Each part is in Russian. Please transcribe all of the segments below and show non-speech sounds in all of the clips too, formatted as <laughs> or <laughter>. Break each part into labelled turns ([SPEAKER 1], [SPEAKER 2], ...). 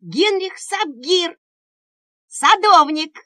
[SPEAKER 1] Генрих Сабгир, садовник.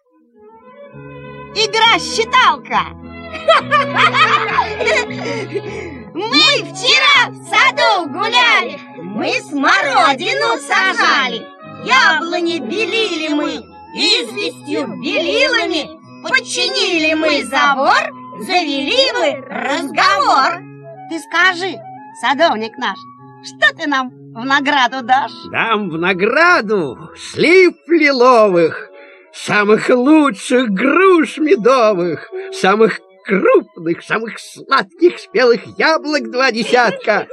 [SPEAKER 1] Игра считалка. <laughs> Мы вчера в саду гуляли, мы смородину сажали, яблони белили мы, известью белилами, подчинили мы забор, завели мы разговор. Ты скажи, садовник наш, что ты нам в награду дашь?
[SPEAKER 2] Дам в награду слив лиловых, самых лучших груш медовых, самых крупных, самых сладких спелых яблок два десятка,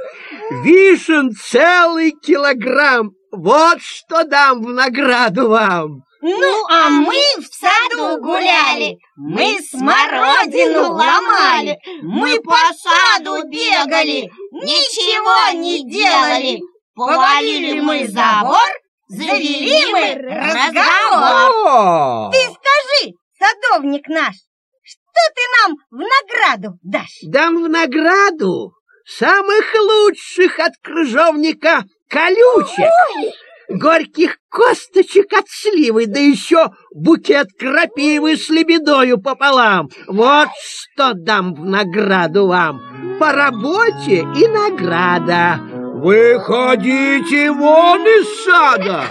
[SPEAKER 2] вишен целый килограмм. Вот что дам в награду вам.
[SPEAKER 1] Ну, а мы в саду гуляли, мы смородину ломали, мы по саду бегали, ничего не делали. Повалили мы забор, завели мы разговор.
[SPEAKER 2] О!
[SPEAKER 1] Ты скажи, садовник наш, что ты нам в награду дашь?
[SPEAKER 2] Дам в награду самых лучших от крыжовника колючек, горьких косточек от сливы, да еще букет крапивы с лебедою пополам. Вот что дам в награду вам. По работе и награда. Выходите вон из сада.